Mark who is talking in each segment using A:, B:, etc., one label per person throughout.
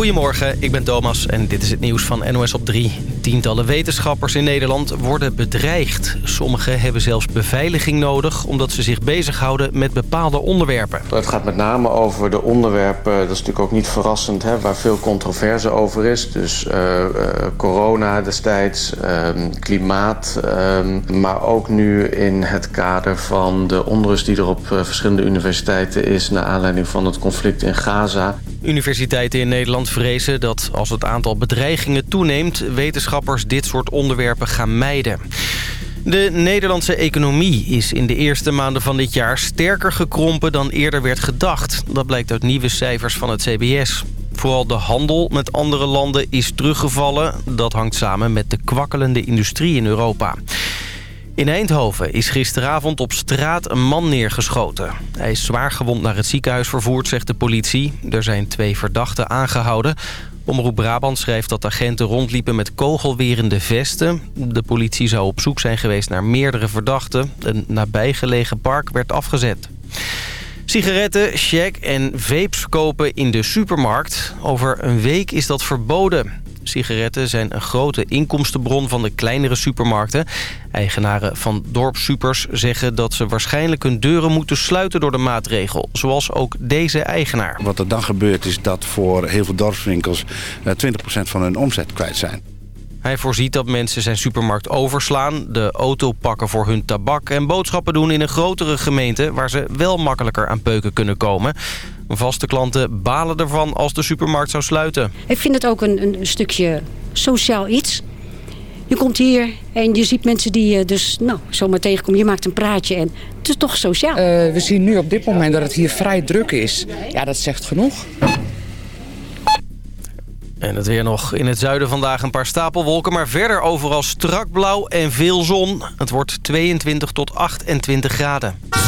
A: Goedemorgen, ik ben Thomas en dit is het nieuws van NOS op 3. Tientallen wetenschappers in Nederland worden bedreigd. Sommigen hebben zelfs beveiliging nodig... omdat ze zich bezighouden met bepaalde onderwerpen.
B: Het gaat met name over de onderwerpen, dat is natuurlijk ook niet verrassend... Hè, waar veel controverse over is. Dus uh, uh, corona destijds, uh, klimaat... ehm, maar ook nu in het kader van de onrust die er op eh, verschillende universiteiten is... naar aanleiding van het conflict in Gaza.
A: Universiteiten in Nederland vrezen dat als het aantal bedreigingen toeneemt... wetenschappers dit soort onderwerpen gaan mijden. De Nederlandse economie is in de eerste maanden van dit jaar sterker gekrompen dan eerder werd gedacht. Dat blijkt uit nieuwe cijfers van het CBS. Vooral de handel met andere landen is teruggevallen. Dat hangt samen met de kwakkelende industrie in Europa. In Eindhoven is gisteravond op straat een man neergeschoten. Hij is zwaar gewond naar het ziekenhuis vervoerd, zegt de politie. Er zijn twee verdachten aangehouden. Omroep Brabant schrijft dat agenten rondliepen met kogelwerende vesten. De politie zou op zoek zijn geweest naar meerdere verdachten. Een nabijgelegen park werd afgezet. Sigaretten, check en vapes kopen in de supermarkt. Over een week is dat verboden. Sigaretten zijn een grote inkomstenbron van de kleinere supermarkten. Eigenaren van dorpssupers zeggen dat ze waarschijnlijk hun deuren moeten sluiten door de maatregel. Zoals ook deze eigenaar.
C: Wat er dan gebeurt is dat voor heel veel dorpswinkels 20% van hun omzet kwijt zijn.
A: Hij voorziet dat mensen zijn supermarkt overslaan, de auto pakken voor hun tabak... en boodschappen doen in een grotere gemeente waar ze wel makkelijker aan peuken kunnen komen. Vaste klanten balen ervan als de supermarkt zou sluiten.
D: Ik vind het ook een, een stukje sociaal iets. Je komt hier en je ziet mensen die je dus nou, zomaar tegenkomt. Je maakt een praatje en het is toch sociaal.
E: Uh, we zien nu op dit moment dat het hier vrij druk is. Ja, dat zegt genoeg.
A: En het weer nog in het zuiden vandaag een paar stapelwolken... maar verder overal strak blauw en veel zon. Het wordt 22 tot 28 graden.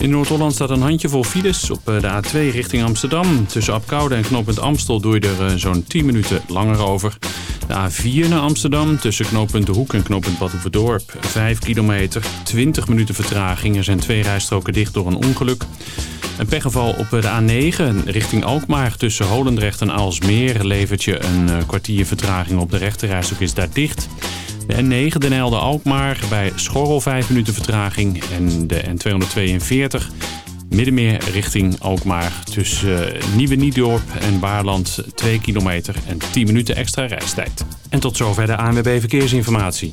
F: In Noord-Holland staat een handjevol files op eh, de A2 richting Amsterdam. Tussen Apkoude en knooppunt Amstel doe je er eh, zo'n 10 minuten langer over. De A4 naar Amsterdam tussen knooppunt De Hoek en knooppunt Badhoevedorp. 5 kilometer, 20 minuten vertraging. Er zijn twee rijstroken dicht door een ongeluk. Een pechgeval op de A9 richting Alkmaar tussen Holendrecht en Aalsmeer levert je een eh, kwartier vertraging op de rechterrijstrook is daar dicht. De N9 Den Helder Alkmaar bij Schorrel 5 minuten vertraging en de N242 Middenmeer richting Alkmaar tussen uh, Nieuwe Niedorp en Baarland 2 kilometer en 10 minuten extra reistijd. En tot zover de ANWB Verkeersinformatie.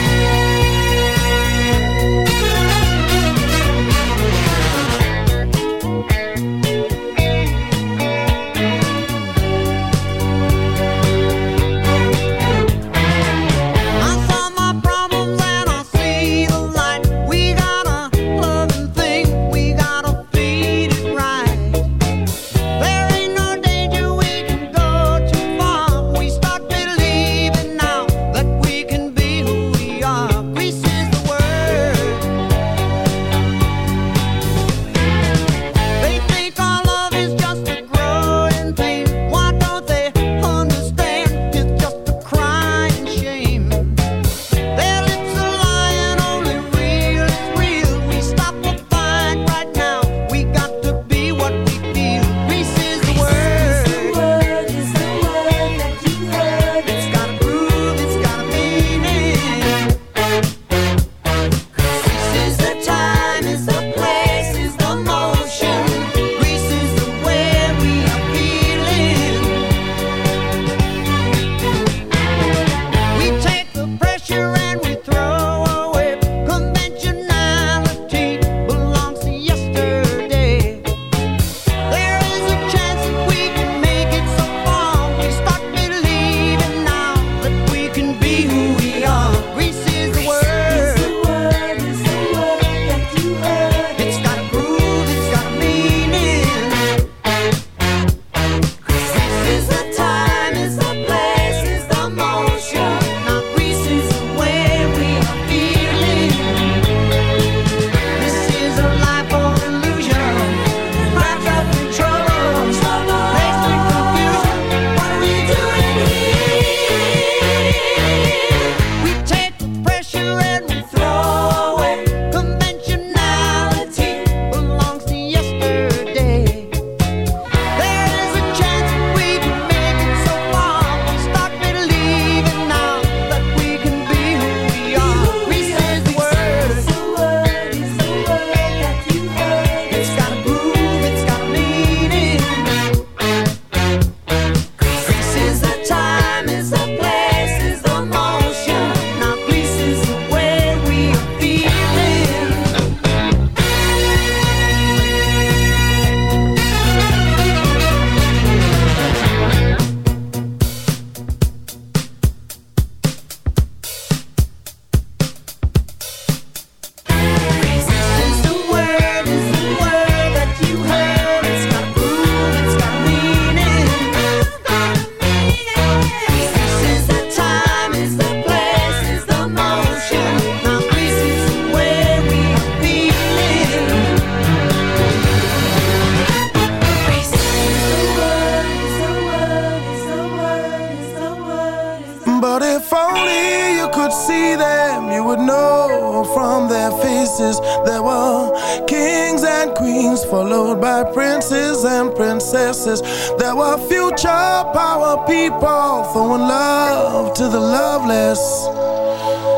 G: people throwing love to the loveless.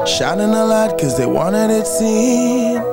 G: Shining a light cause they wanted it seen.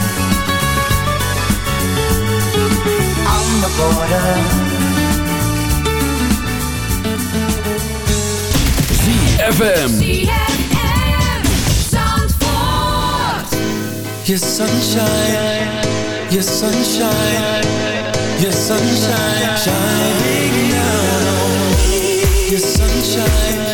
H: the border.
I: ZFM.
J: Your sunshine, your sunshine, your sunshine, shining down on me. Your sunshine.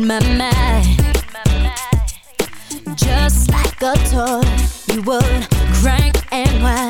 K: in my mind. Just like a toy You would crank and whine.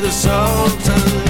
L: The
M: Sultans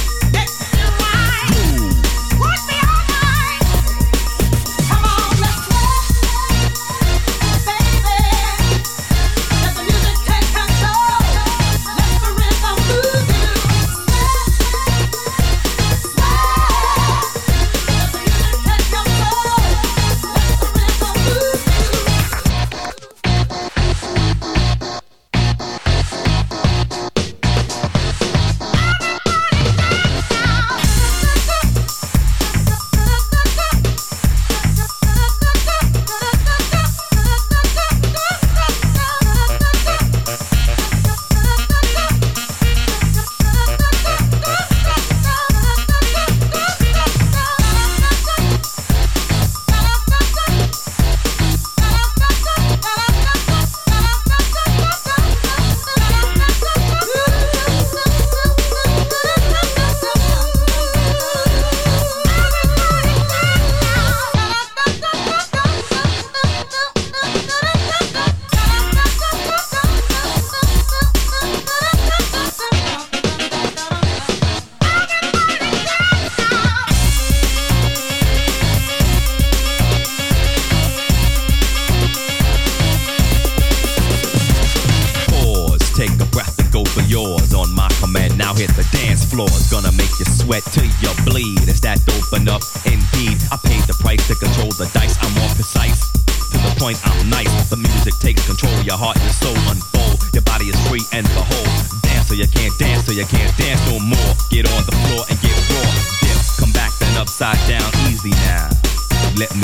N: Your heart and soul unfold. Your body is free and behold. Dance so you can't dance, so you can't dance no more. Get on the floor and get raw. Dip, come back then upside down, easy now. Let me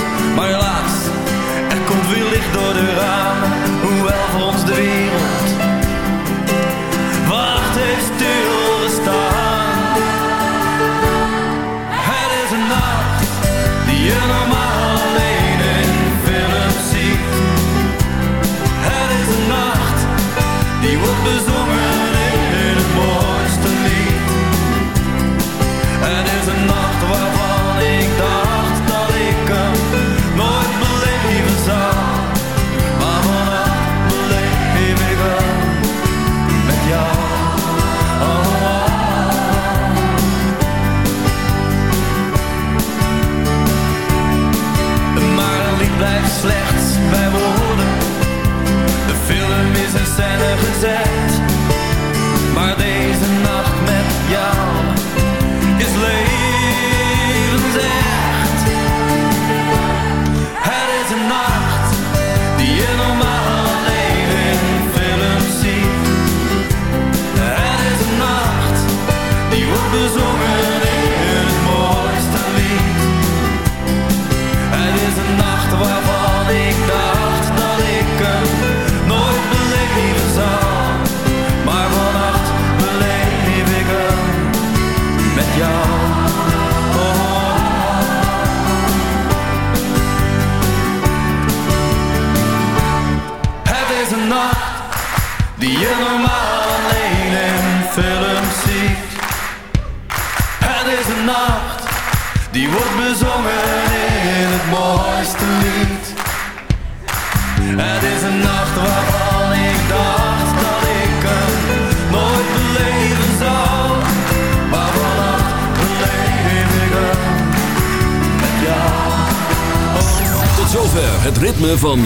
O: Maar helaas, er komt weer licht door de ramen. Hoewel voor ons de wereld wacht heeft stilgestaan.
P: Het is een nacht die
O: je nog